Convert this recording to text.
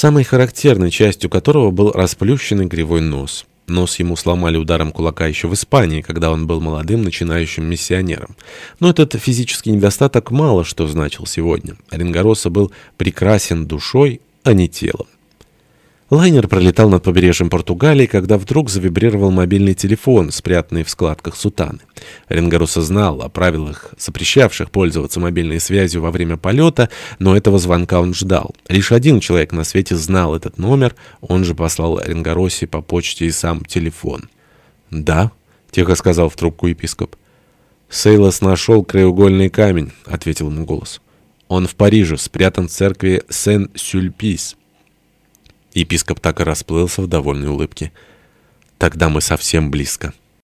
самой характерной частью которого был расплющенный кривой нос. Нос ему сломали ударом кулака еще в Испании, когда он был молодым начинающим миссионером. Но этот физический недостаток мало что значил сегодня. Оренгороса был прекрасен душой, а не телом. Лайнер пролетал над побережьем Португалии, когда вдруг завибрировал мобильный телефон, спрятанный в складках сутаны. Ренгаруса знал о правилах, запрещавших пользоваться мобильной связью во время полета, но этого звонка он ждал. Лишь один человек на свете знал этот номер, он же послал Ренгаросе по почте и сам телефон. «Да», — тихо сказал в трубку епископ. «Сейлос нашел краеугольный камень», — ответил ему голос. «Он в Париже, спрятан в церкви Сен-Сюльпис». Епископ так и расплылся в довольной улыбке. «Тогда мы совсем близко».